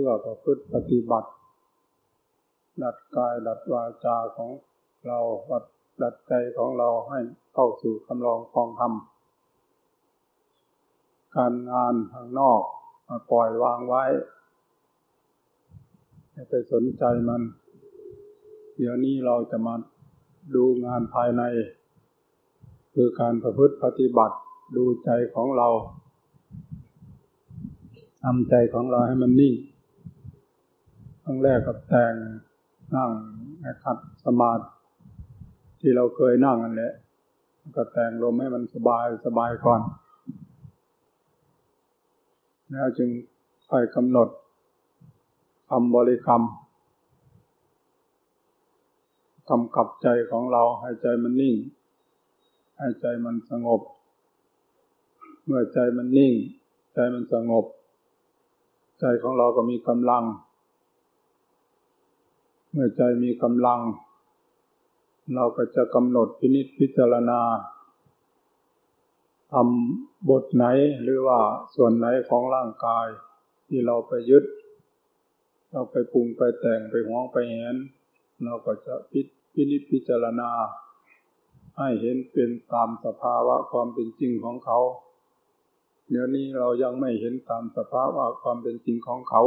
พื่อประพฤติปฏิบัติ ดัดกายดัดวาจาของเราวัดดัดใจของเราให้เข้าสู่คำลองคองธรรมการงานทางนอกมาปล่อยวางไว้ไม่ไปสนใจมัน เดี๋ยวนี้เราจะมาดูงานภายใน คือการประพฤติปฏิบัติดูใจของเราทำใจของเราให้มันนิ่ง รั้งแรกกับแต่งนั่งนะครับสมาธิที่เราเคยนั่งนั่นแหละก็แต่งลมให้มันสบายสบายก่อน แล้วจึงค่อยกำหนดคำบริกรรมกำกับใจของเราให้ใจมันนิ่ง ให้ใจมันสงบ เมื่อใจมันนิ่ง ใจมันสงบ ใจของเราก็มีกำลัง เมื่อใจมีกำลัง เราก็จะกำหนดพินิจพิจารณาทำบทไหนหรือว่าส่วนไหนของร่างกาย ที่เราไปยึด เราไปปรุงไปแต่งไปห้องไปเห็นเราก็จะพิพินิจพิจารณา ให้เห็นเป็นตามสภาวะความเป็นจริงของเขาเดี๋ยวนี้เรายังไม่เห็นตามสภาวะความเป็นจริงของเขา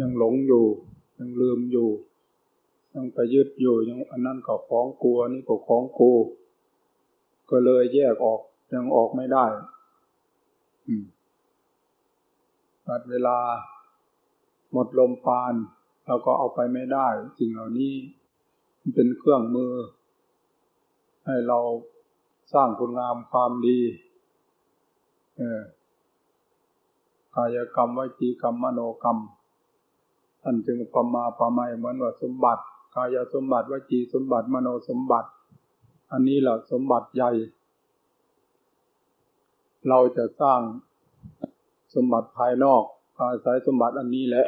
ยังหลงอยู่ ยังลืมอยู่ ยังไปยึดอยู่ยังอันนั้นก็ของกลัวนี่ก็ของกูก็เลยแยกออกยังออกไม่ได้ตัดเวลา หมดลมปานเราก็เอาไปไม่ได้สิ่งเหล่านี้มันเป็นเครื่องมือ ให้เราสร้างคุณงามความดีเออกายกรรมวิจีกรรมมโนกรรม ท่านจึงประมาประไมเหมือนว่าสมบัติกายสมบัติวจีสมบัติมโนสมบัติ อันนี้แหละสมบัติใหญ่ เราจะสร้างสมบัติภายนอกอาศัยสมบัติอันนี้แหละ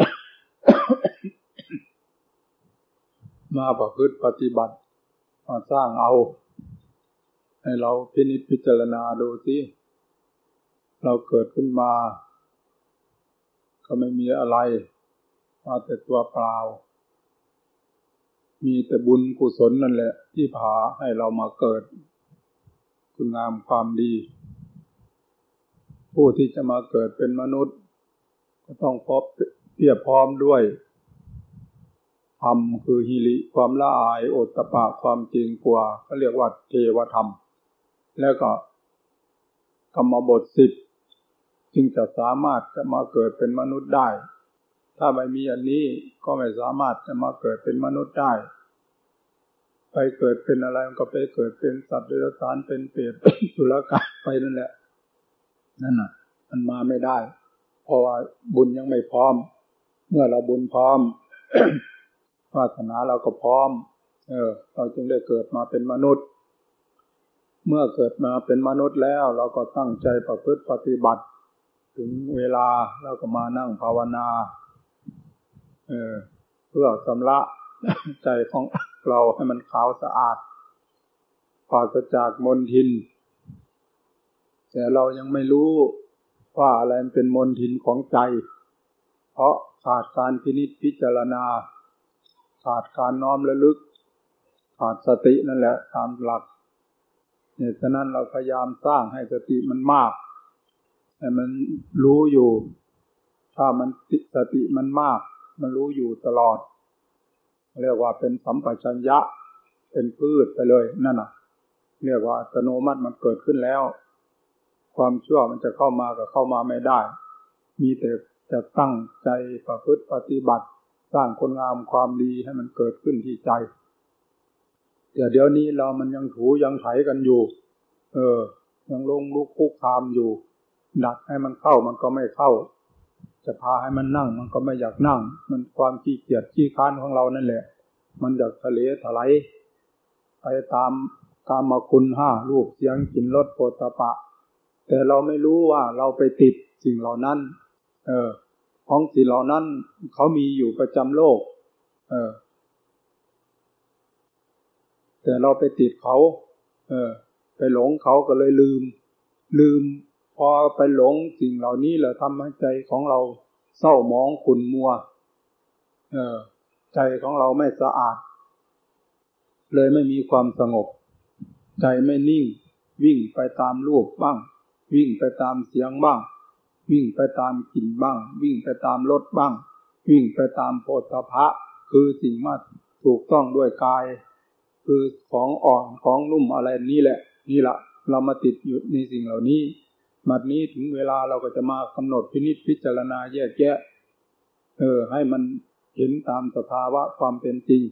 มาประพฤติปฏิบัติมาสร้างเอา ให้เราพินิจพิจารณาดูสิเราเกิดขึ้นมา ก็ไม่มีอะไร มาแต่ตัวเปล่า มีแต่บุญกุศลนั่นแหละ ที่พาให้เรามาเกิด คุณงามความดี ผู้ที่จะมาเกิดเป็นมนุษย์ ก็ต้องพบเพียบพร้อมด้วยธรรมคือฮิริความละอายโอตตะปะความจริงกว่าเขาเรียกว่าเทวธรรม แล้วก็กรรมบทสิบจึงจะสามารถจะมาเกิดเป็นมนุษย์ได้ ถ้าไม่มีอันนี้ก็ไม่สามารถจะมาเกิดเป็นมนุษย์ได้ ไปเกิดเป็นอะไรมันก็ไปเกิดเป็นสัตว์เดรัจฉานเป็นเปรตสุรกายไปนั่นแหละ นั่นน่ะ มันมาไม่ได้ เพราะว่าบุญยังไม่พร้อม เมื่อเราบุญพร้อมวาสนาเราก็พร้อม เออ เราจึงได้เกิดมาเป็นมนุษย์ เมื่อเกิดมาเป็นมนุษย์แล้ว เราก็ตั้งใจประพฤติปฏิบัติ ถึงเวลาเราก็มานั่งภาวนา เพื่อสำระใจของเราให้มันขาวสะอาดปราศจากมลทิน แต่เรายังไม่รู้ว่าอะไรเป็นมลทินของใจ เพราะขาดการพินิจพิจารณา ขาดการน้อมระลึก ขาดสตินั่นแหละตามหลักเนี่ยฉะนั้นเราพยายามสร้างให้สติมันมาก ให้มันรู้อยู่ ถ้ามันสติมันมาก มันรู้อยู่ตลอด เรียกว่าเป็นสัมปชัญญะ เป็นพืชไปเลยนั่นน่ะ เรียกว่าอัตโนมัติมันเกิดขึ้นแล้ว ความชั่วมันจะเข้ามาก็เข้ามาไม่ได้ มีแต่จะตั้งใจประพฤติปฏิบัติ สร้างคนงามความดีให้มันเกิดขึ้นที่ใจแต่เดี๋ยวนี้เรามันยังถูยังไถกันอยู่ เออ ยังลงลุกคุกคามอยู่ดักให้มันเข้ามันก็ไม่เข้า จะพาให้มันนั่ง มันก็ไม่อยากนั่ง มันความขี้เกียจขี้ค้านของเรานั่นแหละ มันอยากทะเลถลายไปตามกามาคุณห้ารูปเสียงกลิ่นรสโผฏฐะแต่เราไม่รู้ว่าเราไปติดสิ่งเหล่านั้น เออ ของสิ่งเหล่านั้นเขามีอยู่ประจำโลก เออ แต่เราไปติดเขา เออ ไปหลงเขาก็เลยลืม ลืม พอไปหลงสิ่งเหล่านี้แหละทำให้ใจของเราเศร้าหมองขุนมัว เออ ใจของเราไม่สะอาด เลยไม่มีความสงบ ใจไม่นิ่ง วิ่งไปตามรูปบ้าง วิ่งไปตามเสียงบ้าง วิ่งไปตามกลิ่นบ้าง วิ่งไปตามรสบ้าง วิ่งไปตามโพธพะ คือสิ่งมาถูกต้องด้วยกาย คือของอ่อนของนุ่มอะไรนี่แหละ นี่แหละเรามาติดอยู่ในสิ่งเหล่านี้ มัดนี้ถึงเวลาเราก็จะมากำหนดพินิจพิจารณาแยกแยะ เออ ให้มันเห็นตามสภาวะความเป็นจริง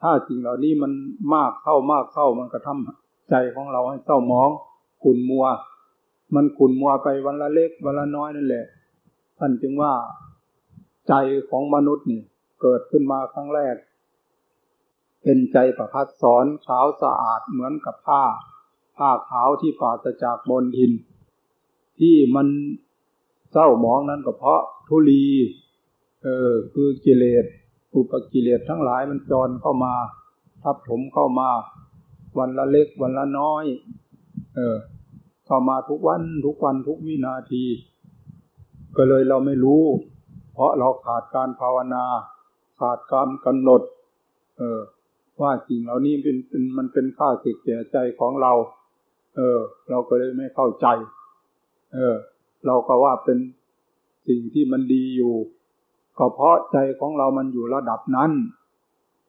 ถ้าสิ่งเหล่านี้มันมากเข้ามากเข้ามันกระทำใจของเราให้เศร้าหมองขุ่นมัว มันขุ่นมัวไปวันละเล็กวันละน้อยนั่นแหละท่านจึงว่าใจของมนุษย์นี่เกิดขึ้นมาครั้งแรก เป็นใจประพัดสอนขาวสะอาดเหมือนกับผ้า ผ้าขาวที่ปราศจากบนทิน ที่มันเศร้าหมองนั้นก็เพราะทุลีเออคือกิเลสอุปกิเลสทั้งหลายมันจรเข้ามา ทับถมเข้ามา วันละเล็กวันละน้อย เออ เข้ามาทุกวันทุกวันทุกวินาที ก็เลยเราไม่รู้ เพราะเราขาดการภาวนา ขาดการกำหนด เออ ว่าสิ่งเหล่านี้เป็นเป็นมันเป็นค่าสึกแก่ใจของเรา เออ เราก็เลยไม่เข้าใจ เออ เราก็ว่าเป็นสิ่งที่มันดีอยู่ ก็เพราะใจของเรามันอยู่ระดับนั้น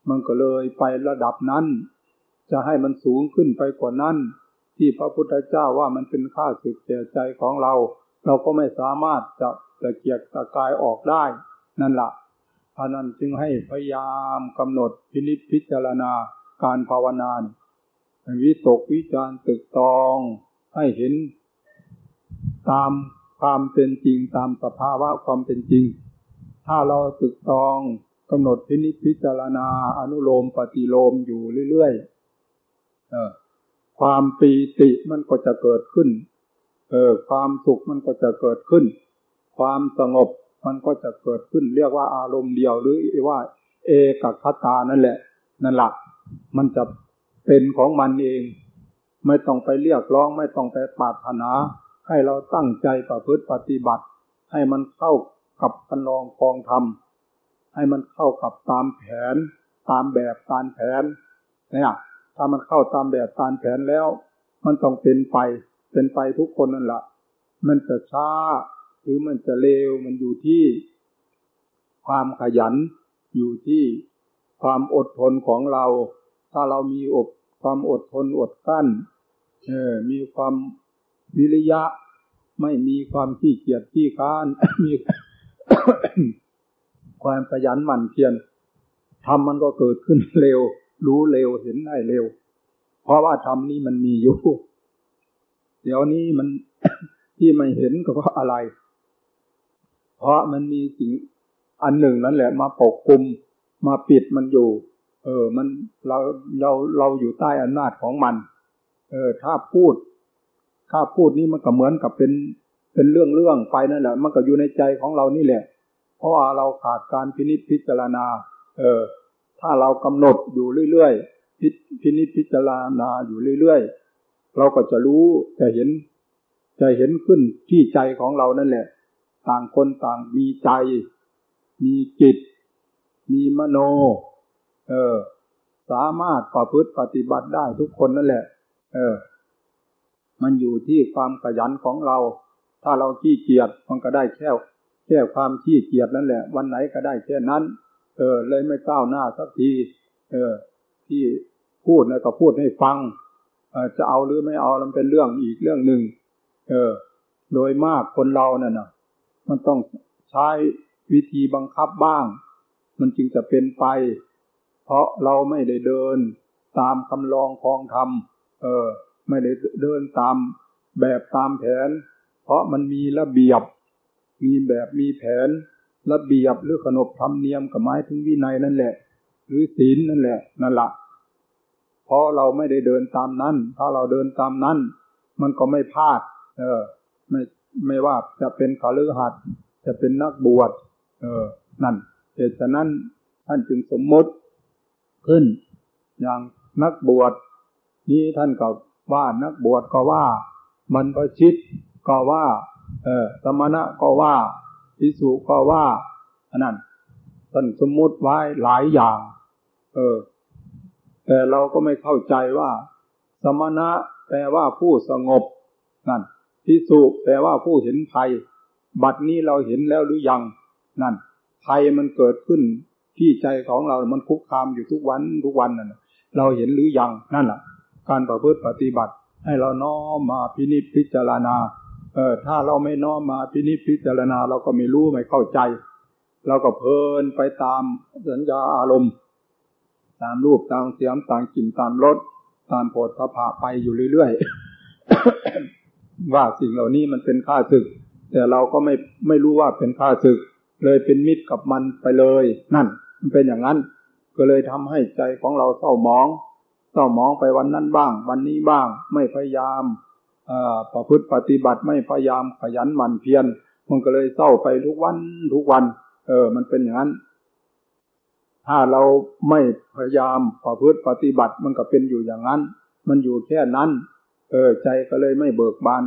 มันก็เลยไประดับนั้น จะให้มันสูงขึ้นไปกว่านั้น ที่พระพุทธเจ้าว่ามันเป็นค่าสึกแก่ใจของเรา เราก็ไม่สามารถจะตะเกียกตะกายออกได้ นั่นละ่ะพานั้นจึงให้พยายามกำหนดพินิจพิจารณาการภาวนาวิตกวิจารตึกตองให้เห็น ตามความเป็นจริงตามสภาวะความเป็นจริง ถ้าเราตึกตองกำหนดพินิจพิจารณาอนุโลมปฏิโลมอยู่เรื่อยๆความปีติมันก็จะเกิดขึ้น เออ ความสุขมันก็จะเกิดขึ้น ความสงบมันก็จะเกิดขึ้น เรียกว่าอารมณ์เดียวหรือว่า เอกคตานั่นแหละ นั่นหลักมันจะเป็นของมันเอง ไม่ต้องไปเรียกร้อง ไม่ต้องไปปรารถนา ให้เราตั้งใจประพฤติปฏิบัติ ให้มันเข้ากับกันลองกองทำให้มันเข้ากับตามแผน ตามแบบตามแผนเนี่ยถ้ามันเข้าตามแบบตามแผนแล้ว มันต้องเป็นไป เป็นไปทุกคนนั่นแหละมันจะช้าหรือมันจะเร็วมันอยู่ที่ความขยัน อยู่ที่ความอดทนของเรา ถ้าเรามีอบความอดทนอดกั้นเออมีความวิริยะ ไม่มีความขี้เกียจขี้ค้านมีความขยันหมั่นเพียรทำมันก็เกิดขึ้นเร็ว รู้เร็วเห็นได้เร็ว เพราะว่าธรรมนี้มันมีอยู่ เดี๋ยวนี้มันที่ไม่เห็นก็เพราะอะไร เพราะมันมีสิ่งอันหนึ่งนั่นแหละ มาปกคลุมมาปิดมันอยู่ เออ มันเราเราเราอยู่ใต้อำนาจของมัน เออ ถ้าพูด ถ้าพูดนี้มันก็เหมือนกับเป็นเป็นเรื่องเรื่องไปนั่นแหละ มันก็อยู่ในใจของเรานี่แหละ เพราะว่าเราขาดการพินิจพิจารณา เออ ถ้าเรากำหนดอยู่เรื่อยๆพิพินิจพิจารณาอยู่เรื่อยๆเราก็จะรู้จะเห็น จะเห็นขึ้นที่ใจของเรานั่นแหละ ต่างคนต่างมีใจ มีจิต มีมโน เออ สามารถประพฤติปฏิบัติได้ทุกคนนั่นแหละ เออ มันอยู่ที่ความขยันของเรา ถ้าเราขี้เกียจมันก็ได้แค่แค่ความขี้เกียจนั่นแหละ วันไหนก็ได้แค่นั้น เออ เลยไม่ก้าวหน้าสักที เออ ที่พูดนะก็พูดให้ฟังเออจะเอาหรือไม่เอามันเป็นเรื่องอีกเรื่องหนึ่งเออ โดยมากคนเราเนี่ยนะมันต้องใช้วิธีบังคับบ้าง มันจึงจะเป็นไป เพราะเราไม่ได้เดิน ตามคำลองคองธรรมเออ ไม่ได้เดินตามแบบตามแผน เพราะมันมีระเบียบ มีแบบมีแผน ระเบียบหรือขนบธรรมเนียมกับไม้ถึงวินัยนั่นแหละ หรือศีลนั่นแหละนั่นละเพราะเราไม่ได้เดินตามนั้น ถ้าเราเดินตามนั้น มันก็ไม่พลาด เออ ไม่ไม่ว่าจะเป็นขาลือหัดจะเป็นนักบวชเออ นั่นเหตุฉะนั้นท่านจึงสมมติขึ้น อย่างนักบวชนี้ท่านก็ ว่านักบวชก็ว่า มันประชิตก็ว่า เออสมณะก็ว่าพิสุก็ว่าอันนั้นท่านสมมุติไว้หลายอย่าง เออ แต่เราก็ไม่เข้าใจว่า สมณะแปลว่าผู้สงบนั่นพิสุแปลว่าผู้เห็นภัย บัดนี้เราเห็นแล้วหรือยัง นั่นภัยมันเกิดขึ้นที่ใจของเรา มันคุกคามอยู่ทุกวันทุกวันนั่นเราเห็นหรือยังนั่นแหละ การประพฤติปฏิบัติ ให้เราน้อมมาพินิจพิจารณา เออถ้าเราไม่น้อมมาพินิจพิจารณา เราก็ไม่รู้ไม่เข้าใจ เราก็เพลินไปตามสัญญาอารมณ์ ตามรูปตามเสียงตามกลิ่นตามรสตามโผฏฐพะไปอยู่เรื่อยๆว่าสิ่งเหล่านี้มันเป็นข้าศึก แต่เราก็ไม่ไม่รู้ว่าเป็นข้าศึก เลยเป็นมิตรกับมันไปเลย นั่น มันเป็นอย่างนั้น ก็เลยทำให้ใจของเราเศร้าหมอง เศร้าหมองไปวันนั้นบ้าง วันนี้บ้าง ไม่พยายามประพฤติปฏิบัติไม่พยายามขยันหมั่นเพียรมันก็เลยเศร้าไปทุกวันทุกวัน เออ มันเป็นอย่างนั้น ถ้าเราไม่พยายามประพฤติปฏิบัติมันก็เป็นอยู่อย่างนั้น มันอยู่แค่นั้น เออ ใจก็เลยไม่เบิกบาน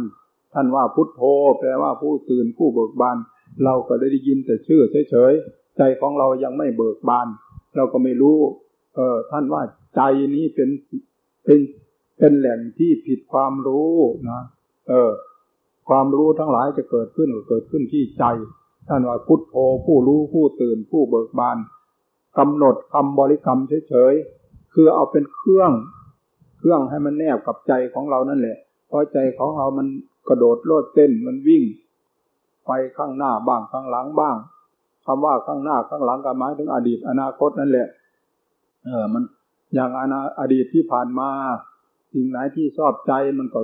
ท่านว่าพุทโธแปลว่าผู้ตื่นผู้เบิกบาน เราก็ได้ยินแต่ชื่อเฉยๆใจของเรายังไม่เบิกบาน เราก็ไม่รู้ เออ ท่านว่า ใจนี้เป็นเป็นเป็นแหล่งที่ผิดความรู้นะเออ ความรู้ทั้งหลายจะเกิดขึ้นหรือเกิดขึ้นที่ใจท่านว่าพุทโธผู้รู้ผู้ตื่นผู้เบิกบานกำหนดคำบริกรรมเฉยๆคือเอาเป็นเครื่อง เครื่องให้มันแนบกับใจของเรานั่นแหละเพราะใจของเรามันกระโดดโลดเต้นมันวิ่ง ไปข้างหน้าบ้างข้างหลังบ้างคำว่าข้างหน้าข้างหลังก็หมายถึงอดีตอนาคตนั่นแหละ เออ มัน อย่างอนาอดีตที่ผ่านมาสิ่งไหนที่ชอบใจมันก็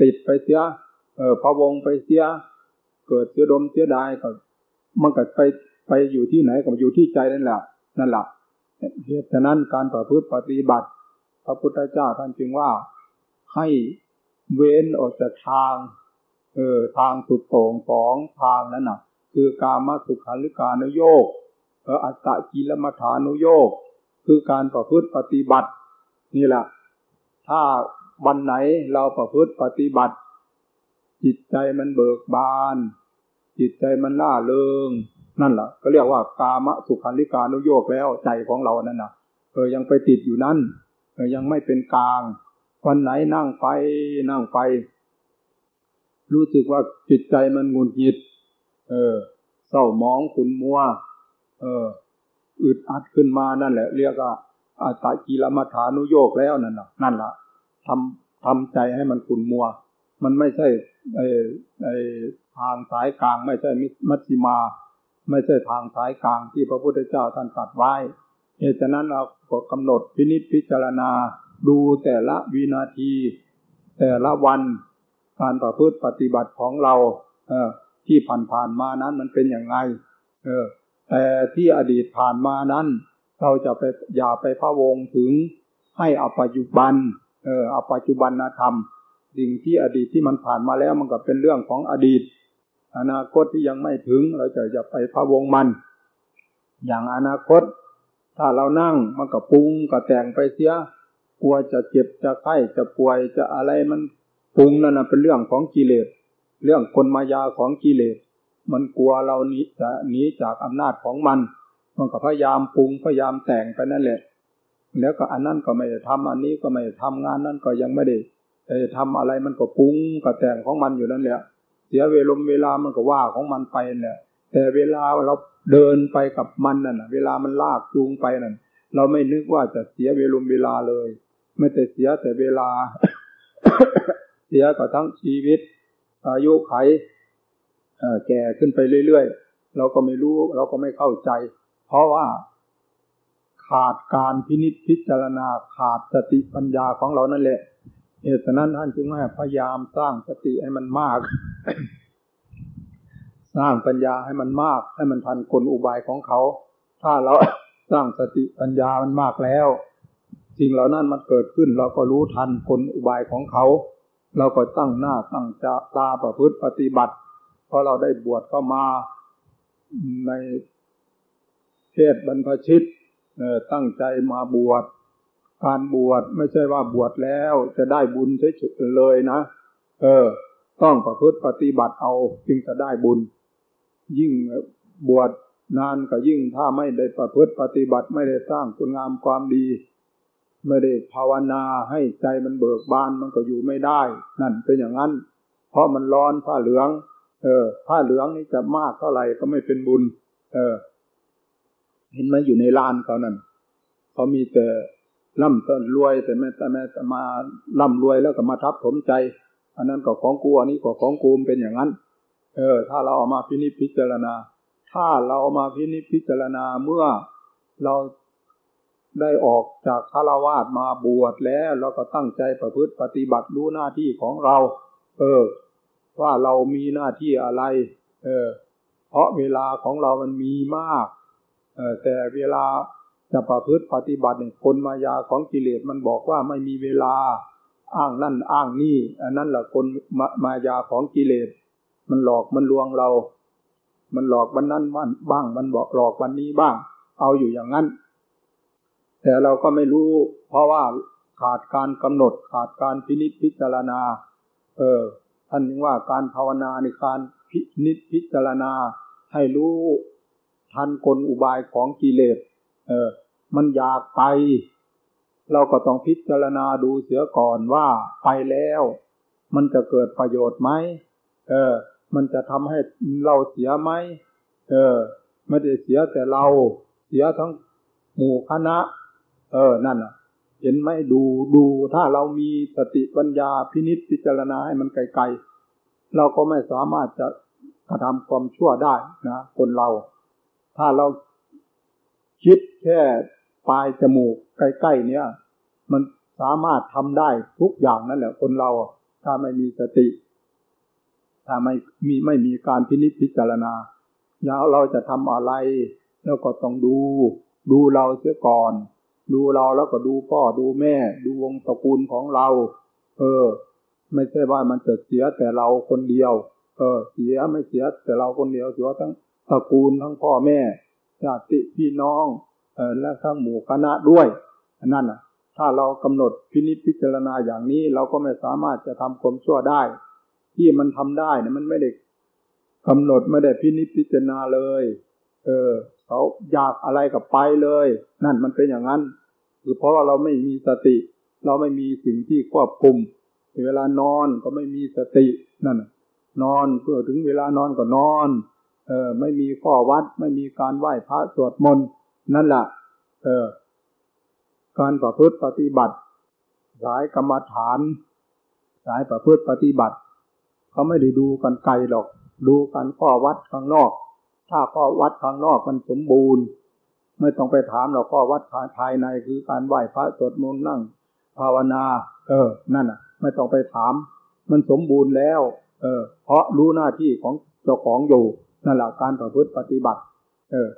ติดไปเสีย เออพะวงไปเสีย เกิดเสียดมเสียดายก็มันก็ไปไปอยู่ที่ไหนก็อยู่ที่ใจนั่นแหละนั่นแหละเหตุฉะนั้นการประพฤติปฏิบัติ พระพุทธเจ้าท่านจึงว่าให้เว้นออกจากทาง เออทางสุดโต่งสองทางนั้นน่ะ คือกามาสุขาริการุโยกเอออัตตะกิลมัฐานุโยก คือการประพฤติปฏิบัติ นี่แหละ ถ้าวันไหนเราประพฤติปฏิบัติ จิตใจมันเบิกบาน จิตใจมันล่าเริง นั่นแหละก็เรียกว่ากามสุขันธิการุโยกแล้วใจของเรานั่นนะเออยังไปติดอยู่นั่นเออยังไม่เป็นกลาง วันไหนนั่งไปนั่งไป รู้สึกว่าจิตใจมันงุนหิด เออเศร้ามองขุนมัว เออ อึดอัดขึ้นมานั่นแหละ เรียกว่าอาตากีรมัฐานุโยกแล้วนั่นน่ะนั่นละทำทำใจให้มันขุนมัว มันไม่ใช่ไอ้ไอ้ทางสายกลาง ไม่ใช่มัชฌิมา ไม่ใช่ทางสายกลางที่พระพุทธเจ้าท่านตรัสไว้เหตุฉะนั้นเราก็กำหนดพินิจพิจารณาดูแต่ละวินาที แต่ละวันการประพฤติปฏิบัติของเรา เออที่ผ่านๆมานั้นมันเป็นอย่างไรเออ แต่ที่อดีตผ่านมานั้น เราจะไปอย่าไปพะวงถึงให้อปัจจุบัน เอออปัจจุบันธรรม สิ่งที่อดีตที่มันผ่านมาแล้วมันก็เป็นเรื่องของอดีต อนาคตที่ยังไม่ถึง เราจะจะไปพะวงมัน อย่างอนาคต ถ้าเรานั่งมันก็ปรุงก็แต่งไปเสียกลัวจะเจ็บจะไข้จะป่วยจะอะไรมันปรุงนั่นนะเป็นเรื่องของกิเลส เรื่องคนมายาของกิเลส มันกลัวเรานี้จะหนีจากอำนาจของมัน มันก็พยายามปรุงพยายามแต่งไปนั่นแหละ แล้วก็อันนั้นก็ไม่ได้ทำอันนี้ก็ไม่ได้ทำงานนั้นก็ยังไม่ได้ทำอะไรมันก็ปรุงก็แต่งของมันอยู่นั่นแหละเสียเวลาเวลามันก็ว่าของมันไปเนี่ยแต่เวลาเราเดินไปกับมันนั่นเวลามันลากจูงไปนั่นเราไม่นึกว่าจะเสียเวลาเวลาเลย ไม่แต่เสียแต่เวลา เสียก็ทั้งชีวิต อายุไข แก่ขึ้นไปเรื่อยๆ เราก็ไม่รู้เราก็ไม่เข้าใจ เพราะว่าขาดการพินิจพิจารณาขาดสติปัญญาของเรานั่นแหละเหตุนั้นท่านจึงให้พยายามสร้างสติให้มันมาก สร้างปัญญาให้มันมาก ให้มันทันกลอุบายของเขา ถ้าเราสร้างสติปัญญามันมากแล้ว สิ่งเหล่านั้นมันเกิดขึ้น เราก็รู้ทันกลอุบายของเขา เราก็ตั้งหน้าตั้งตาประพฤติปฏิบัติ ราะเราได้บวชเข้ามาในเทศบรรพชิตตั้งใจมาบวช การบวชไม่ใช่ว่าบวชแล้วจะได้บุญเฉยๆเลยนะ เออ ต้องประพฤติปฏิบัติเอาจึงจะได้บุญ ยิ่งบวชนานก็ยิ่งถ้าไม่ได้ประพฤติปฏิบัติไม่ได้สร้างคุณงามความดี ไม่ได้ภาวนาให้ใจมันเบิกบานมันก็อยู่ไม่ได้ นั่นเป็นอย่างนั้น เพราะมันร้อนผ้าเหลือง เออ ผ้าเหลืองนี่จะมากเท่าไหร่ก็ไม่เป็นบุญ เออ เห็นไหมอยู่ในลานเขานั่นเขามีแต่ร่ำต้นรวย แต่แม่แต่แม่มาร่ำรวยแล้วก็มาทับถมใจ อันนั้นก็ของกูอันนี้ก็ของกูเป็นอย่างนั้น เออ ถ้าเราเอามาพินิจพิจารณา ถ้าเรามาพินิจพิจารณาเมื่อเราได้ออกจากคารวาสมาบวชแล้ว เราก็ตั้งใจประพฤติปฏิบัติรู้หน้าที่ของเรา เออ ว่าเรามีหน้าที่อะไร เออ เพราะเวลาของเรามันมีมาก เออแต่เวลาจะประพฤติปฏิบัติเนี่ยคนมายาของกิเลสมันบอกว่าไม่มีเวลาอ้างนั่นอ้างนี่ อันนั้นแหละคนมามายาของกิเลส มันหลอกมันลวงเรา มันหลอกวันนั้นวันบ้าง มันบอกหลอกวันนี้บ้าง เอาอยู่อย่างนั้น แต่เราก็ไม่รู้ เพราะว่าขาดการกำหนดขาดการพินิจพิจารณา เออ ท่านว่าการภาวนาในการพินิจพิจารณาให้รู้ทันกลอุบายของกิเลส เออ มันอยากไป เราก็ต้องพิจารณาดูเสียก่อนว่าไปแล้ว มันจะเกิดประโยชน์ไหม เออ มันจะทำให้เราเสียไหม เออ ไม่ได้เสียแต่เรา เสียทั้งหมู่คณะ เออ นั่นอะ เห็นไหมดูดูถ้าเรามีสติปัญญาพินิจพิจารณาให้มันไกลๆเราก็ไม่สามารถจะกระทำความชั่วได้นะคนเรา ถ้าเราคิดแค่ปลายจมูกใกล้ๆเนี่ย มันสามารถทำได้ทุกอย่างนั่นแหละ คนเราถ้าไม่มีสติ ถ้าไม่มีไม่มีการพินิจพิจารณา แล้วเราจะทำอะไร แล้วก็ต้องดู ดูเราเสียก่อน ดูเราแล้วก็ดูพ่อดูแม่ ดูวงตระกูลของเรา เออ ไม่ใช่ว่ามันจะเสียแต่เราคนเดียว เออ เสียไม่เสียแต่เราคนเดียวเสียทั้งตระกูลทั้งพ่อแม่ญาติพี่น้อง เออและทั้งหมู่คณะด้วยนั่นอะ ถ้าเรากำหนดพินิจพิจารณาอย่างนี้ เราก็ไม่สามารถจะทำความชั่วได้ ที่มันทำได้เนี่ยมันไม่ได้กำหนดไม่ได้พินิจพิจารณาเลย เออเขาอยากอะไรกับไปเลย นั่นมันเป็นอย่างนั้น คือเพราะว่าเราไม่มีสติ เราไม่มีสิ่งที่ควบคุมเวลานอนก็ไม่มีสตินั่นนอนเพื่อถึงเวลานอนก็นอน เออ ไม่มีข้อวัด ไม่มีการไหว้พระสวดมนต์นั่นแหละเออ การประพฤติปฏิบัติ สายกรรมฐาน สายประพฤติปฏิบัติ เขาไม่ได้ดูกันไกลหรอก ดูกันข้อวัดข้างนอก ถ้าข้อวัดข้างนอกมันสมบูรณ์ ไม่ต้องไปถามหรอกข้อวัดภายในคือการไหว้พระสวดมนต์นั่ง ภาวนา เออ นั่นอะ ไม่ต้องไปถาม มันสมบูรณ์แล้ว เออ เพราะรู้หน้าที่ของเจ้าของอยู่นั่นแหละการประพฤติปฏิบัติ เออ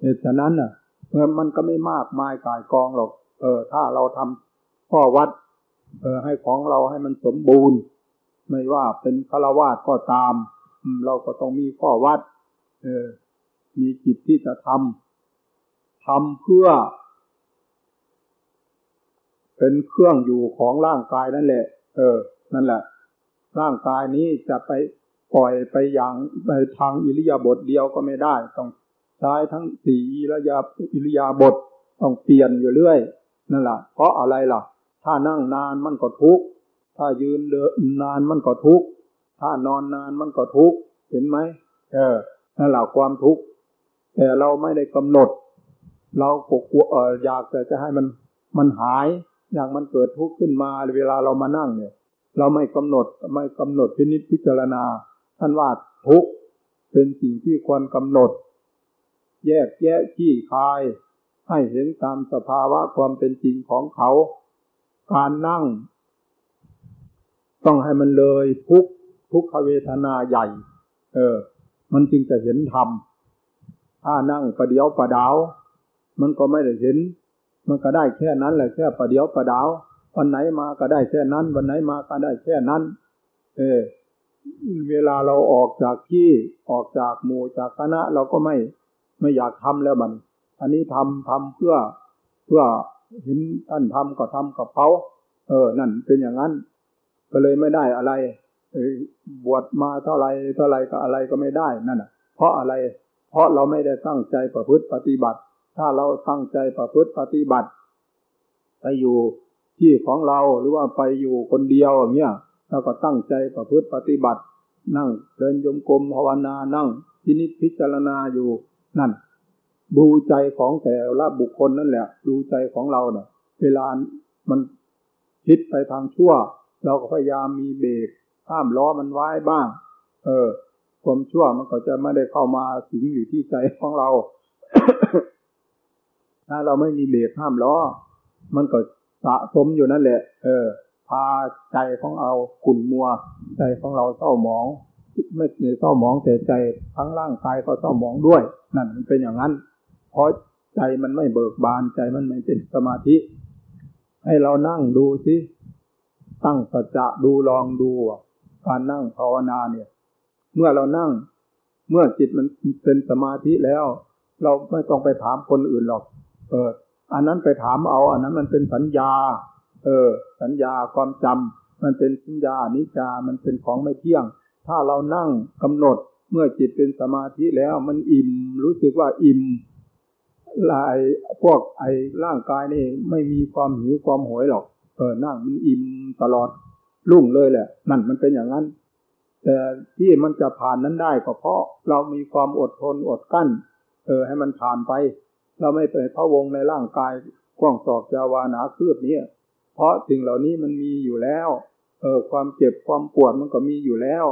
เหตุฉะนั้นน่ะเออมันก็ไม่มากมายกายกองหรอกเออ ถ้าเราทำข้อวัด เออ ให้ของเราให้มันสมบูรณ์ ไม่ว่าเป็นฆราวาสก็ตามเราก็ต้องมีข้อวัด เออ มีจิตที่จะทำ ทำเพื่อ เป็นเครื่องอยู่ของร่างกายนั่นแหละ เออ นั่นแหละ ร่างกายนี้จะไปปล่อยไปอย่างในทางอิริยาบถเดียวก็ไม่ได้ ต้องใช้ทั้งสี่อิริยาอิริยาบถต้องเปลี่ยนอยู่เรื่อย นั่นแหละเพราะอะไรล่ะ ถ้านั่งนานมันก็ทุกข์ถ้ายืนเดินนานมันก็ทุกข์ถ้านอนนานมันก็ทุกข์เห็นไหมเออนั่นแหละความทุกข์แต่เราไม่ได้กำหนด เรากลัวเอออยากแต่จะให้มันมันหาย อย่างมันเกิดทุกข์ขึ้นมาเวลาเรามานั่งเนี่ย เราไม่กำหนดไม่กำหนดพินิจพิจารณาท่านว่าทุกข์เป็นสิ่งที่ควรกำหนด แยกแยะขี้คาย ให้เห็นตามสภาวะความเป็นจริงของเขา การนั่ง ต้องให้มันเลยทุกทุกขเวทนาใหญ่ เออ มันจึงจะเห็นธรรมถ้านั่งประเดียวประดาว มันก็ไม่ได้เห็น มันก็ได้แค่นั้นแหละแค่ประเดียวประดาว วันไหนมาก็ได้แค่นั้น วันไหนมาก็ได้แค่นั้น เออเวลาเราออกจากที่ออกจากหมู่จากคณะ เราก็ไม่ไม่อยากทำแล้วมัน อันนี้ทำทำเพื่อเพื่อเห็นท่านทำก็ทำกับเขาเออ นั่นเป็นอย่างนั้น ก็เลยไม่ได้อะไรบวชมาเท่าไรเท่าไรก็อะไรก็ไม่ได้นั่นอะ เพเพราะอะไร เพราะเราไม่ได้ตั้งใจประพฤติปฏิบัติ ถ้าเราตั้งใจประพฤติปฏิบัติ ไปอยู่ที่ของเราหรือว่าไปอยู่คนเดียวเงี้ยเราก็ตั้งใจประพฤติปฏิบัติ นั่งเดินยมกลมภาวนานั่งพินิจพิจารณาอยู่นั่น ดูใจของแต่ละบุคคลนั่นแหละ ดูใจของเราเนะ่ะ เวลามันคิดไปทางชั่ว เราก็พยายามมีเบรกห้ามล้อมันไว้บ้าง เออ ความชั่วมันก็จะไม่ได้เข้ามาสิงอยู่ที่ใจของเรา ถ้าเราไม่มีเบรกห้ามล้อ มันก็สะสมอยู่นั่นแหละ เออ พาใจของเราขุ่นมัว ใจของเราเศร้าหมอง ไม่ในเศร้าหมองแต่ใจทั้งร่างกายก็เศร้าหมองด้วย นั่นมันเป็นอย่างนั้น เพราะใจมันไม่เบิกบานใจมันไม่เป็นสมาธิ ให้เรานั่งดูสิตั้งสัจจะดูลองดูการนั่งภาวนาเนี่ย เมื่อเรานั่ง เมื่อจิตมันเป็นสมาธิแล้ว เราไม่ต้องไปถามคนอื่นหรอก เออ อันนั้นไปถามเอา อันนั้นมันเป็นสัญญา เออ สัญญาความจำมันเป็นสัญญานิจามันเป็นของไม่เที่ยง ถ้าเรานั่งกำหนดเมื่อจิตเป็นสมาธิแล้วมันอิ่ม รู้สึกว่าอิ่มลายพวกไอ้ร่างกายนี่ไม่มีความหิวความหวยหรอก เออนั่งมันอิ่มตลอดรุ่งเลยแหละ นั่นมันเป็นอย่างนั้น แต่ที่มันจะผ่านนั้นได้ก็เพราะเรามีความอดทนอดกั้น เออให้มันผ่านไป เราไม่ไปพะวงในร่างกายกว้างศอกยาวานาคืบนี้เพราะสิ่งเหล่านี้มันมีอยู่แล้ว เออ ความเจ็บความปวดมันก็มีอยู่แล้ว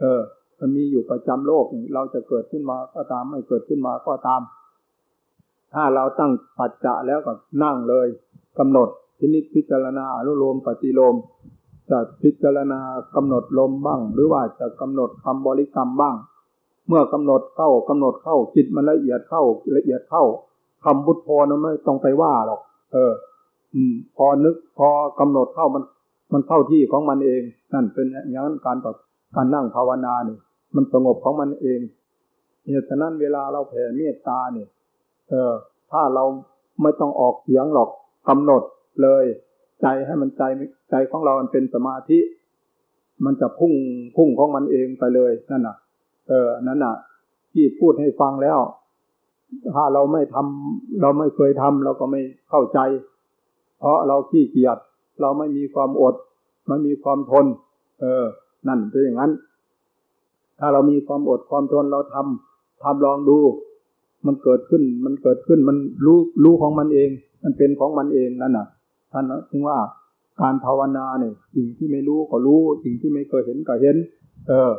เออ มันมีอยู่ประจำโลกเราจะเกิดขึ้นมาก็ตามไม่เกิดขึ้นมาก็ตาม ถ้าเราตั้งปัจจะแล้วก็นั่งเลยกำหนดพินิจพิจารณาอนุโลมปฏิโลมจะพิจารณากำหนดลมบ้าง หรือว่าจะกำหนดคำบริกรรมบ้าง เมื่อกำหนดเข้ากำหนดเข้าจิตมันละเอียดเข้าละเอียดเข้า คำพุทโธนะไม่ต้องไปว่าหรอก เออ อืม พอนึก พอกำหนดเข้ามัน มันเข้าที่ของมันเอง นั่นเป็นอย่างนั้นการแบบการนั่งภาวนาเนี่ยมันสงบของมันเองเหตุฉะนั้นเวลาเราแผ่เมตตาเนี่ยเออ ถ้าเราไม่ต้องออกเสียงหรอกกำหนดเลย ใจให้มันใจใจของเรามันเป็นสมาธิ มันจะพุ่งพุ่งของมันเองไปเลยนั่นน่ะ เออนั่นน่ะ ที่พูดให้ฟังแล้ว ถ้าเราไม่ทำเราไม่เคยทำเราก็ไม่เข้าใจ เพราะเราขี้เกียจเราไม่มีความอด ไม่มีความทน เออ นั่นเป็นอย่างนั้น ถ้าเรามีความอดความทนเราทำทำลองดู มันเกิดขึ้น มันเกิดขึ้น มันรู้รู้ของมันเอง มันเป็นของมันเองนั่นน่ะท่านถึงว่าการภาวนาเนี่ยสิ่งที่ไม่รู้ก็รู้ สิ่งที่ไม่เคยเห็นก็เห็น เออ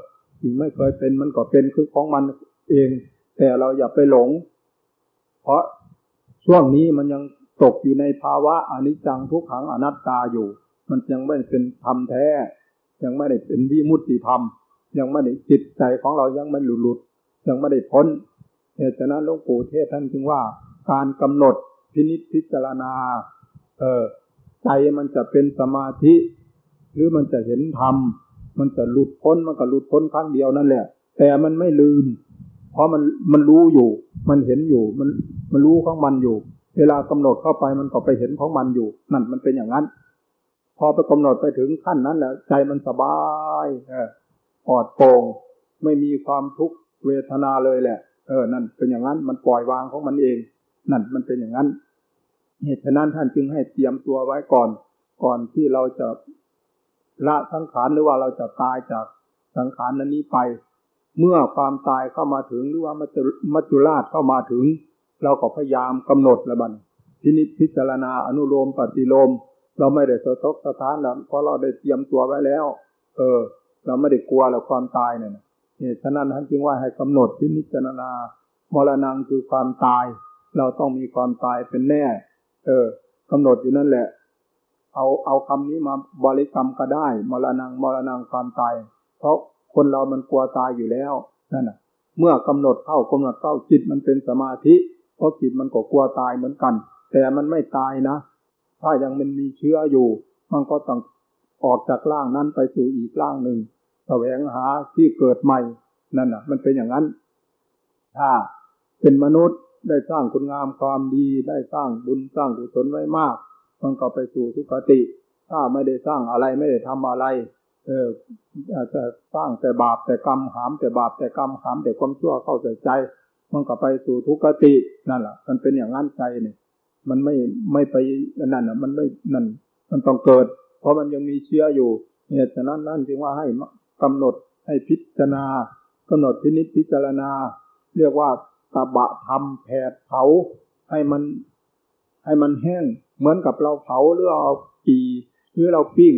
สิ่งไม่เคยเป็นมันก็เป็นคือของมันเอง แต่เราอย่าไปหลง เพราะช่วงนี้มันยังตกอยู่ในภาวะอนิจจังทุกขังอนัตตาอยู่ มันยังไม่เป็นธรรมแท้ ยังไม่ได้เป็นวิมุตติธรรม ยังไม่ได้จิตใจของเรายังไม่หลุดหลุด ยังไม่ได้พ้นเหตุฉะนั้นหลวงปู่เทศท่านจึงว่า การกำหนดพินิจพิจารณา เออใจมันจะเป็นสมาธิ หรือมันจะเห็นธรรมมันจะหลุดพ้นมันก็หลุดพ้นครั้งเดียวนั่นแหละ แต่มันไม่ลืม เพราะมันมันรู้อยู่ มันเห็นอยู่ มันมันรู้ของมันอยู่ เวลากำหนดเข้าไปมันก็ไปเห็นของมันอยู่ นั่นมันเป็นอย่างนั้น พอไปกำหนดไปถึงขั้นนั้นแล้วใจมันสบายเออปลอดโปร่งไม่มีความทุกข์เวทนาเลยแหละ เออ นั่นเป็นอย่างนั้น มันปล่อยวางของมันเอง นั่นมันเป็นอย่างนั้นเหตุฉะนั้นท่านจึงให้เตรียมตัวไว้ก่อน ก่อนที่เราจะละสังขารหรือว่าเราจะตายจากสังขารนั้นนี้ไป เมื่อความตายเข้ามาถึงหรือว่ามัจจุราชเข้ามาถึง เราก็พยายามกำหนดละบันพินิจพิจารณาอนุโลมปฏิโลม เราไม่ได้สะทกสะท้านแล้วเพราะเราได้เตรียมตัวไว้แล้ว เออ เราไม่ได้กลัวแล้วความตายเนี่ยเหตุฉะนั้นท่านจึงว่าให้กำหนดพินิจารณามรณงคือความตาย เราต้องมีความตายเป็นแน่ เออกำหนดอยู่นั่นแหละ เอาเอาคำนี้มาบริกรรมก็ได้ มรณงมรณงความตาย เพราะ คนเรามันกลัวตายอยู่แล้วนั่นน่ะ เมื่อกำหนดเข้ากำหนดเข้าจิตมันเป็นสมาธิเพราะจิตมันก็กลัวตายเหมือนกัน แต่มันไม่ตายนะ ถ้ายังมันมีเชื้ออยู่ มันก็ต้องออกจากร่างนั้นไปสู่อีกร่างหนึ่งแสวงหาที่เกิดใหม่นั่นน่ะ มันเป็นอย่างนั้น ถ้าเป็นมนุษย์ได้สร้างคุณงามความดี ได้สร้างบุญสร้างกุศลไว้มาก มันก็ไปสู่ทุกขติ ถ้าไม่ได้สร้างอะไรไม่ได้ทำอะไร เอออาจจะสร้างแต่บาปแต่กรรมหาม แต่บาปแต่กรรมหาม แต่ความชั่วเข้าใส่ใจ มันก็ไปสู่ทุกขตินั่นแหละมันเป็นอย่างนั้นใจเนี่ยมันไม่ไม่ไปนั่นอะ มันไม่นั่น มันต้องเกิด เพราะมันยังมีเชื้ออยู่เนี่ยฉะนั้นนั่นจึงว่าให้กำหนดให้พิจารณากำหนดพินิจพิจารณา เรียกว่าตบะทำแผดเผา ให้มัน ให้มันแห้ง เหมือนกับเราเผาหรือเอาปีหรือเราปิ้ง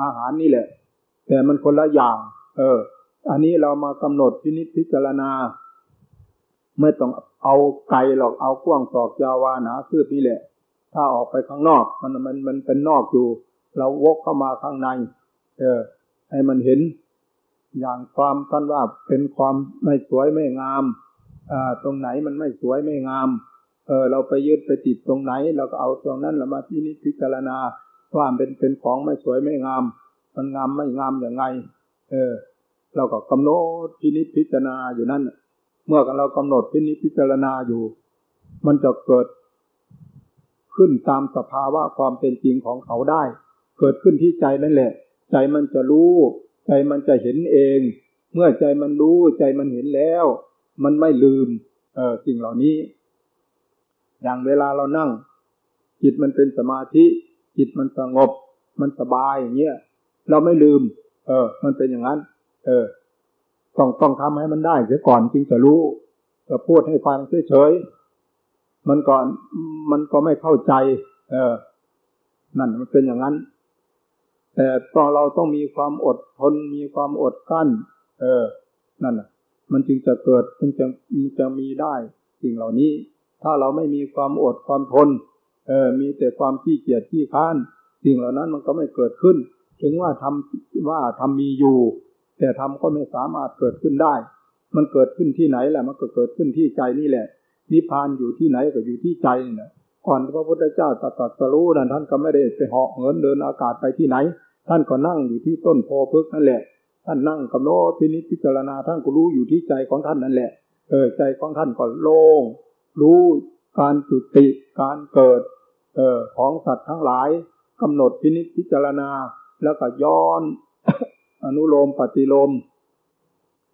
อาหารนี่แหละ แต่มันคนละอย่าง เออ อันนี้เรามากำหนดพินิจพิจารณา ไม่ต้องเอาไกลหรอกเอากว้างศอกยาวาหนาคืบนี่แหละ ถ้าออกไปข้างนอก มันมันมันเป็นนอกอยู่ เราวกเข้ามาข้างใน เออ ให้มันเห็น อย่างความท่านว่าเป็นความไม่สวยไม่งามอ่าตรงไหนมันไม่สวยไม่งามเออเราไปยึดไปติดตรงไหน เราก็เอาตรงนั้นเรามาพินิจพิจารณาว่าเป็นเป็นของไม่สวยไม่งาม มันงามไม่งามอย่างไง เออ เราก็กำหนดพินิจพิจารณาอยู่นั่นเมื่อเรากำหนดพินิจพิจารณาอยู่ มันจะเกิดขึ้นตามสภาวะความเป็นจริงของเขาได้ เกิดขึ้นที่ใจนั่นแหละ ใจมันจะรู้ ใจมันจะเห็นเอง เมื่อใจมันรู้ใจมันเห็นแล้ว มันไม่ลืม เออสิ่งเหล่านี้ อย่างเวลาเรานั่ง จิตมันเป็นสมาธิ จิตมันสงบ มันสบายอย่างเงี้ย เราไม่ลืม เออ มันเป็นอย่างนั้น เออ ต้องต้องทำให้มันได้เสียก่อนจึงจะรู้จะพูดให้ฟังเฉยๆมันก่อนมันก็ไม่เข้าใจ เออ นั่นมันเป็นอย่างนั้น แต่ตอนเราต้องมีความอดทนมีความอดกั้น เออ นั่นน่ะมันจึงจะเกิดมันจะมันจะมีได้สิ่งเหล่านี้ ถ้าเราไม่มีความอดความทน เออ มีแต่ความขี้เกียจขี้ค้านสิ่งเหล่านั้นมันก็ไม่เกิดขึ้น ถึงว่าทำว่าทำมีอยู่ แต่ธรรมก็ไม่สามารถเกิดขึ้นได้ มันเกิดขึ้นที่ไหนแหละมันก็เกิดขึ้นที่ใจนี่แหละ นิพพานอยู่ที่ไหนก็อยู่ที่ใจนี่แหละก่อนพระพุทธเจ้าตรัสรู้นั้นท่านก็ไม่ได้ไปเหาะเหินเดินอากาศไปที่ไหน ท่านก็นั่งอยู่ที่ต้นโพพึกนั่นแหละ ท่านนั่งกำโนดพินิจพิจารณาท่านก็รู้อยู่ที่ใจของท่านนั่นแหละ เออใจของท่านก็โล่งรู้การจุติการเกิด เออของสัตว์ทั้งหลายกำหนดพินิจพิจารณา แล้วก็ย้อน อนุโลมปฏิโลม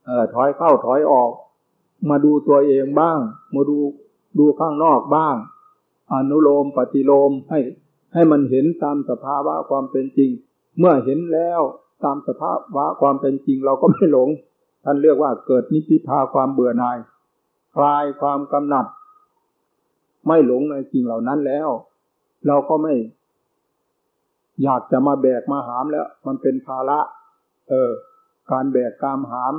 เอ่อถอยเข้าถอยออก มาดูตัวเองบ้าง มาดูดูข้างนอกบ้าง อนุโลมปฏิโลมให้ ให้มันเห็นตามสภาวะความเป็นจริง เมื่อเห็นแล้วตามสภาวะความเป็นจริงเราก็ไม่หลง ท่านเรียกว่าเกิดนิพพาความเบื่อหน่าย คลายความกำหนัด ไม่หลงในสิ่งเหล่านั้นแล้ว เราก็ไม่ อยากจะมาแบกมาหามแล้ว มันเป็นภาระ เออ การแบกกามหาม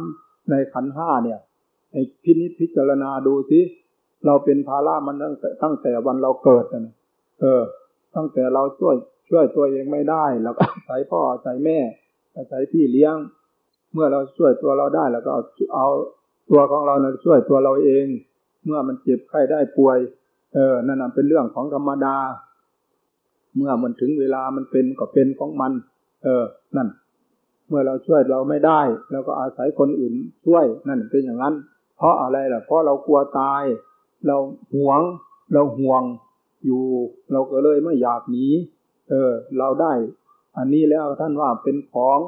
ในขันห้าเนี่ยไอ้พินิจพิจารณาดูสิเราเป็นภาระมันตั้งแต่ตั้งแต่วันเราเกิดนะเออ ตั้งแต่เราช่วย ช่วยตัวเองไม่ได้เราก็อาศัยพ่ออาศัยแม่อาศัยพี่เลี้ยง เมื่อเราช่วยตัวเราได้แล้วก็เอาเอาตัวของเรานะช่วยตัวเราเอง เมื่อมันเจ็บไข้ได้ป่วย เออนั่นเป็นเรื่องของธรรมดา เมื่อมันถึงเวลามันเป็นก็เป็นของมัน เออ นั่น เมื่อเราช่วยเราไม่ได้เราก็อาศัยคนอื่นช่วยนั่นเป็นอย่างนั้น เพราะอะไรล่ะ เพราะเรากลัวตาย เราหวง เราห่วงอยู่ เราก็เลยไม่อยากหนีเออ เราได้ อันนี้แล้วท่านว่าเป็นของ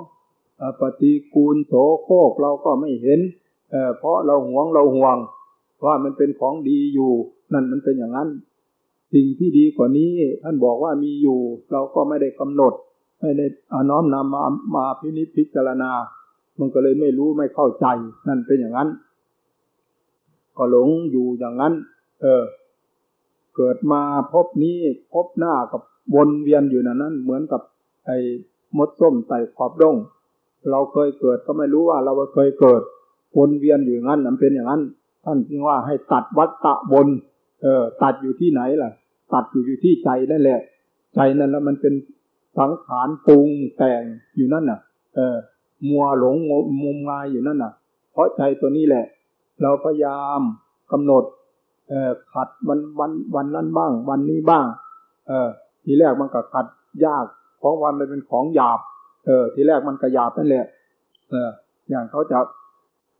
ปฏิกูลโสโครกเราก็ไม่เห็นเออเพราะเราหวงเราห่วง ว่ามันเป็นของดีอยู่ นั่นมันเป็นอย่างนั้น สิ่งที่ดีกว่านี้ท่านบอกว่ามีอยู่ เราก็ไม่ได้กำหนด ไม่ได้อน้อมนำมามาพินิจพิจารณา มันก็เลยไม่รู้ไม่เข้าใจ นั่นเป็นอย่างนั้น ก็หลงอยู่อย่างนั้น เออ เกิดมาพบนี้พบหน้ากับวนเวียนอยู่นั้นนั้นเหมือนกับไอ้มดส้มใส่ขอบดงเราเคยเกิดก็ไม่รู้ว่า เราเคยเกิดวนเวียนอยู่างนั้นนั่นเป็นอย่างนั้น ท่านจึงว่าให้ตัดวัฏฏะบน เออ ตัดอยู่ที่ไหนล่ะ ตัดอยู่อยู่ที่ใจนั่นแหละ ใจนั่นแล้วมันเป็นสังขารปรุงแต่งอยู่นั่นน่ะ เออ มัวหลงมุมงายอยู่นั่นน่ะ เพราะใจตัวนี้แหละ เราพยายามกำหนด เออขัดวันวันวันนั้นบ้าง วันนี้บ้าง เออ ทีแรกมันก็ขัดยากเพราะวันมันเป็นของหยาบ เออ ทีแรกมันก็หยาบนั่นแหละ เออ อย่างเขาจะ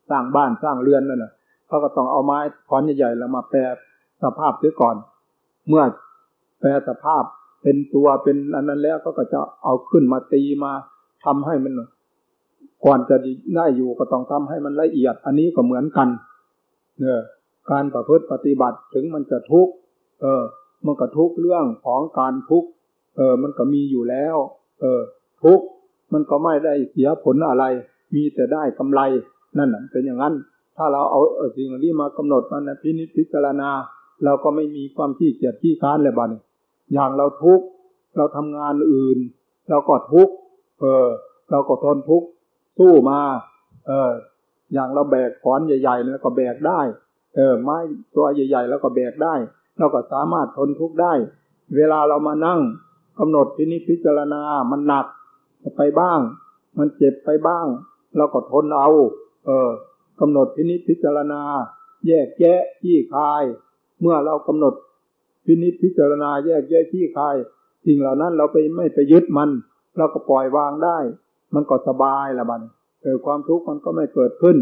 สร้างบ้านสร้างเรือนนั่นน่ะเขาก็ต้องเอาไม้ค้อนใหญ่ๆแล้วมาแปรสภาพเสียก่อน เมื่อแปรสภาพเป็นตัวเป็นอันนั้นแล้วก็จะเอาขึ้นมาตีมาทำให้มันก่อนจะได้อยู่ก็ต้องทำให้มันละเอียด อันนี้ก็เหมือนกันเนี่ยการประพฤติปฏิบัติถึงมันจะทุกข์เออ มันก็ทุกเรื่องของการทุกข์เออ มันก็มีอยู่แล้ว เออ ทุกข์มันก็ไม่ได้เสียผลอะไร มีแต่ได้กำไร นั่นแหะเป็นอย่างนั้น ถ้าเราเอาสิ่งนี้มากำหนดมันพินิจพิจารณา เราก็ไม่มีความที่เกียดที่ค้านเลยบ้านอย่างเราทุกข์เราทำงานอื่น เราก็ทุกข์เออ เราก็ทนทุกข์สู้มา เออ อย่างเราแบกขอนใหญ่ๆแล้วก็แบกได้ เออ ไม้ตัวใหญ่ ๆ แล้วก็แบกได้ เราก็สามารถทนทุกข์ได้ เวลาเรามานั่งกำหนดพินิจพิจารณา มันหนักไปบ้าง มันเจ็บไปบ้าง เราก็ทนเอา เออกำหนดพินิจพิจารณา แยกแยะที่คาย เมื่อเรากำหนดพินิจพิจารณาแยกแยะที่คายสิ่งเหล่านั้นเราไปไม่ไปยึดมัน เราก็ปล่อยวางได้ มันก็สบายละบันเออความทุกข์มันก็ไม่เกิดขึ้น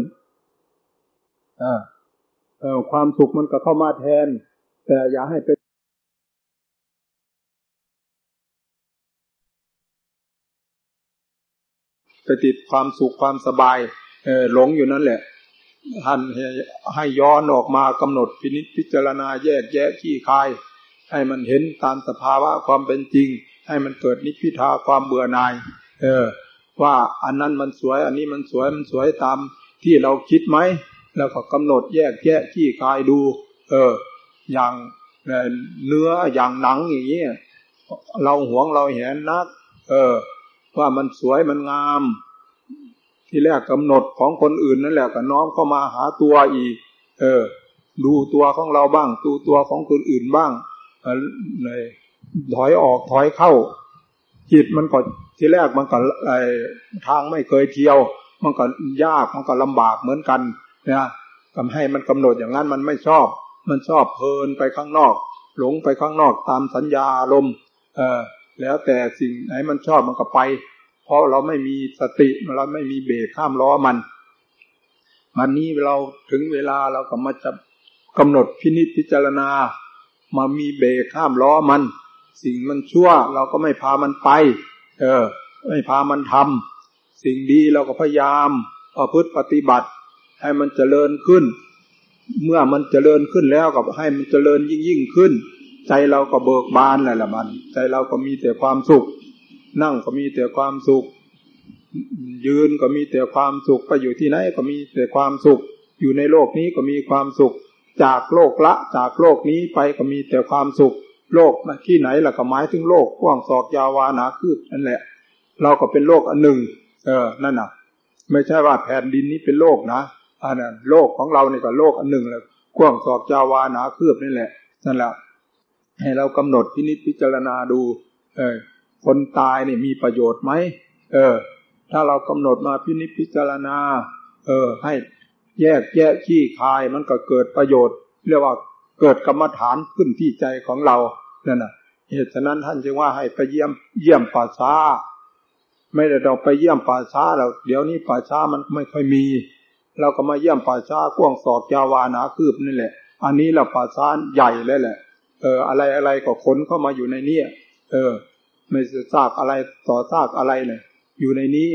อเออความสุขมันก็เข้ามาแทน แต่อย่าให้เป็นไปติดความสุขความสบาย เออหลงอยู่นั่นแหละ ท่านให้ย้อนออกมากำหนดพินิจพิจารณาแยกแยะขี้คาย ให้มันเห็นตามสภาวะความเป็นจริง ให้มันเกิดนิพพิทาความเบื่อหน่าย เออ ว่าอันนั้นมันสวย อันนี้มันสวยมันสวยตามที่เราคิดไหม แล้วก็กำหนดแยกแยะขี้คายดู เออ อย่างเนื้ออย่างหนังอย่างนี้เราหวงเราเห็นนัก เออ ว่ามันสวยมันงาม ที่แรกกำหนดของคนอื่นนั่นแหละก็น้อมเข้ามาหาตัวอีก เออ ดูตัวของเราบ้าง ดูตัวของคนอื่นบ้างเลยถอยออกถอยเข้า จิตมันก็ที่แรกมันก็ไอทางไม่เคยเที่ยว มันก็ยากมันก็ลำบากเหมือนกันนะทำให้มันกำหนดอย่างนั้นมันไม่ชอบ มันชอบเพลินไปข้างนอก หลงไปข้างนอกตามสัญญาอารมณ์เออแล้วแต่สิ่งไหนมันชอบมันก็ไป ราะเราไม่มีสติเราไม่มีเบรคข้ามล้อมัน วันนี้เราถึงเวลาเราก็มาจะกำหนดพินิจพิจารณา มามีเบรคข้ามล้อมัน สิ่งมันชั่ว เราก็ไม่พามันไป เออ ไม่พามันทำสิ่งดีเราก็พยายามประพฤติปฏิบัติ ให้มันเจริญขึ้น เมื่อมันเจริญขึ้นแล้วก็ให้มันเจริญยิ่งยิ่งขึ้น ใจเราก็เบิกบานแหละละมัน ใจเราก็มีแต่ความสุข นั่งก็มีแต่ความสุข ยืนก็มีแต่ความสุข ไปอยู่ที่ไหนก็มีแต่ความสุข อยู่ในโลกนี้ก็มีความสุข จากโลกละจากโลกนี้ไปก็มีแต่ความสุข โลกที่ไหนล่ะก็หมายถึงโลกกว้างศอกยาวานาคืบนั่นแหละ เราก็เป็นโลกอันหนึ่ง เออ นั่นน่ะ ไม่ใช่ว่าแผ่นดินนี้เป็นโลกนะอันนั้นโลกของเราเนี่ยก็โลกอันหนึ่งเลยกว้างศอกยาวานาคืบนี่แหละนั่นแหละให้เรากำหนดพินิจพิจารณาดู เออ คนตายเนี่ยมีประโยชน์ไหมเออ ถ้าเรากำหนดมาพินิจพิจารณา เออ ให้แยกแยะขี้คายมันก็เกิดประโยชน์ เรียกว่าเกิดกรรมฐานขึ้นที่ใจของเรานั่นน่ะเหตุฉะนั้นท่านจึงว่าให้ไปเยี่ยมเยี่ยมป่าช้า ไม่ได้เราไปเยี่ยมป่าช้าเราเดี๋ยวนี้ป่าช้ามันไม่ค่อยมี เราก็มาเยี่ยมป่าช้ากว้างศอกยาวานาคืบนี่แหละ อันนี้เราป่าช้าใหญ่เลยแหละ เออ อะไรอะไรก็ขนเข้ามาอยู่ในนี้เออ ไม่ทราบอะไรต่อซากอะไรเนี่ยอยู่ในนี้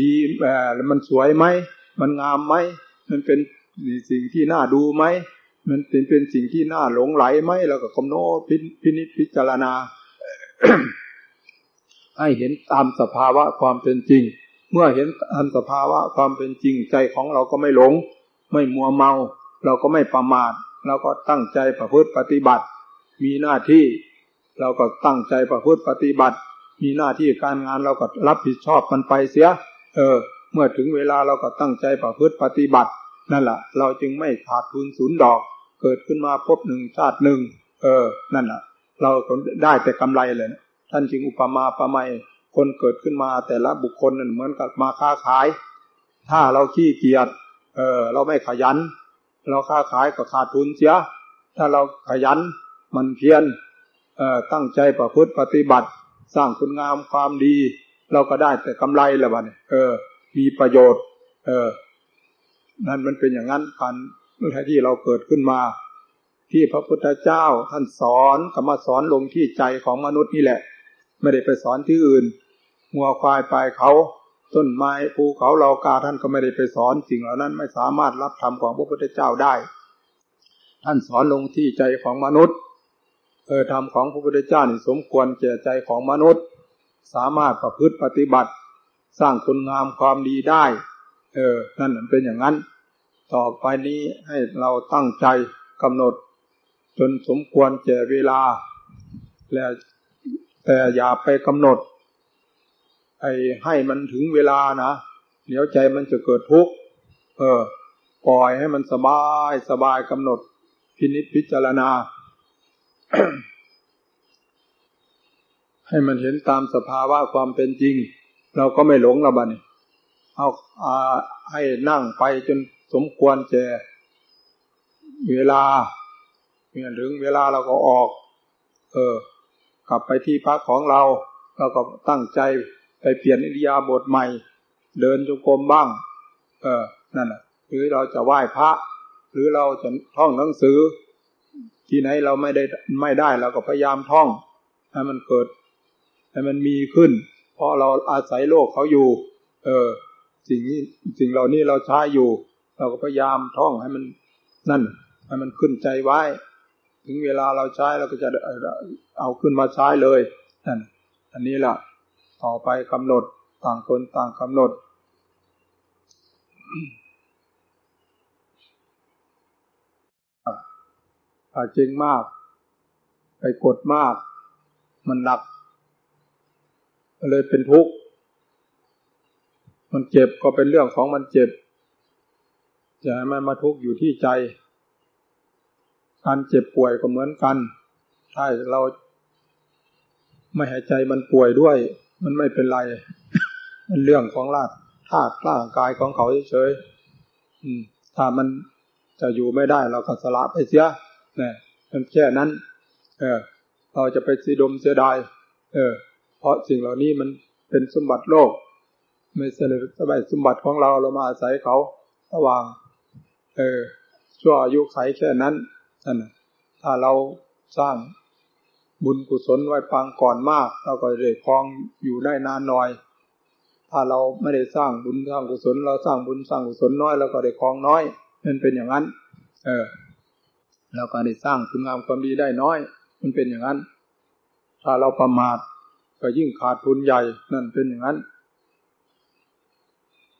ดีเออมันสวยไหมมันงามไหมมันเป็นสิ่งที่น่าดูไหมมันเป็นเป็นสิ่งที่น่าหลงไหลไหมแล้วก็กำโนพิพินิจพิจารณา ให้เห็นตามสภาวะความเป็นจริง เมื่อเห็นตามสภาวะความเป็นจริงใจของเราก็ไม่หลง ไม่มัวเมา เราก็ไม่ประมาทเราก็ตั้งใจประพฤติปฏิบัติ มีหน้าที่ เราก็ตั้งใจประพฤติปฏิบัติ มีหน้าที่การงานเราก็รับผิดชอบมันไปเสีย เออ เมื่อถึงเวลาเราก็ตั้งใจประพฤติปฏิบัติ นั่นแหละเราจึงไม่ขาดทุนศูนย์ดอก เกิดขึ้นมาพบหนึ่งชาติหนึ่ง เออ นั่นแหละเราได้แต่กำไรเลยนะท่านจึงอุปมาประไมยคนเกิดขึ้นมาแต่ละบุคคลนั่นเหมือนกับมาค้าขาย ถ้าเราขี้เกียจเออเราไม่ขยัน เราค้าขายก็ขาดทุนเสีย ถ้าเราขยันมันเพียร ตั้งใจประพฤติปฏิบัติ สร้างคุณงามความดี เราก็ได้แต่กำไรละบัดเออ มีประโยชน์ เออ นั่นมันเป็นอย่างนั้นการเมื่อที่เราเกิดขึ้นมา ที่พระพุทธเจ้าท่านสอนก็มาสอนลงที่ใจของมนุษย์นี่แหละ ไม่ได้ไปสอนที่อื่นงัวควายปลายเขาต้นไม้ภูเขาเรากาท่านก็ไม่ได้ไปสอนสิ่งเหล่านั้นไม่สามารถรับธรรมของพระพุทธเจ้าได้ ท่านสอนลงที่ใจของมนุษย์ เออธรรมของพระพุทธเจ้านี่สมควรแก่ใจของมนุษย์ สามารถประพฤติปฏิบัติ สร้างคุณงามความดีได้ เออ นั่นเป็นอย่างนั้น ต่อไปนี้ให้เราตั้งใจกำหนด จนสมควรแก่เวลา และแต่อย่าไปกำหนดไอ้ให้มันถึงเวลานะเดี๋ยวใจมันจะเกิดทุกข์เออ ปล่อยให้มันสบายสบายกำหนด พินิจพิจารณา ให้มันเห็นตามสภาวะความเป็นจริง เราก็ไม่หลงละบันเอาอาให้นั่งไปจนสมควรแก่เวลาเมื่อถึงเวลาเราก็ออก เออ กลับไปที่พักของเรา เราก็ตั้งใจไปเปลี่ยนอิริยาบถใหม่ เดินจงกรมบ้าง เออ นั่นแหละหรือเราจะไหว้พระ หรือเราจะท่องหนังสือ ที่ไหนเราไม่ได้ไม่ได้เราก็พยายามท่องให้มันเกิดให้มันมีขึ้น เพราะเราอาศัยโลกเขาอยู่ เออ สิ่งนี้สิ่งเหล่านี้เราใช้อยู่ เราก็พยายามท่องให้มันนั่นให้มันขึ้นใจไว้ ถึงเวลาเราใช้เราก็จะเอาขึ้นมาใช้เลยนั่นอันนี้แหละต่อไปกำหนดต่างคนต่างกำหนดถ้าจริงมาก ไปกดมาก มันหนักเลยเป็นทุกข์ มันเจ็บก็เป็นเรื่องของมันเจ็บ อย่าให้มันมาทุกข์อยู่ที่ใจ การเจ็บป่วยก็เหมือนกันถ้าเราไม่หายใจมันป่วยด้วย มันไม่เป็นไร มันเรื่องของร่างธาตุร่างกายของเขาเฉยๆถ้ามันจะอยู่ไม่ได้เราก็สละไปเสีย นี่ยมันแค่นั้น เออ เราจะไปสีดมเสียดาย เออ เพราะสิ่งเหล่านี้มันเป็นสมบัติโลก ไม่ใช่สบายสมบัติของเราเรามาอาศัยเขาระหว่าง เออ ชั่วอายุไขแค่นั้นนั่นถ้าเราสร้างบุญกุศลไว้ฟังก่อนมาก เราก็ได้คลองอยู่ได้นานหน่อย ถ้าเราไม่ได้สร้างบุญสร้างกุศล เราสร้างบุญสร้างกุศลน้อยเราก็ได้คลองน้อย มันเป็นอย่างนั้น เออ ล้วก็ได้สร้างคุณงามความดีได้น้อย มันเป็นอย่างนั้น ถ้าเราประมาทก็ยิ่งขาดทุนใหญ่นั่นเป็นอย่างนั้น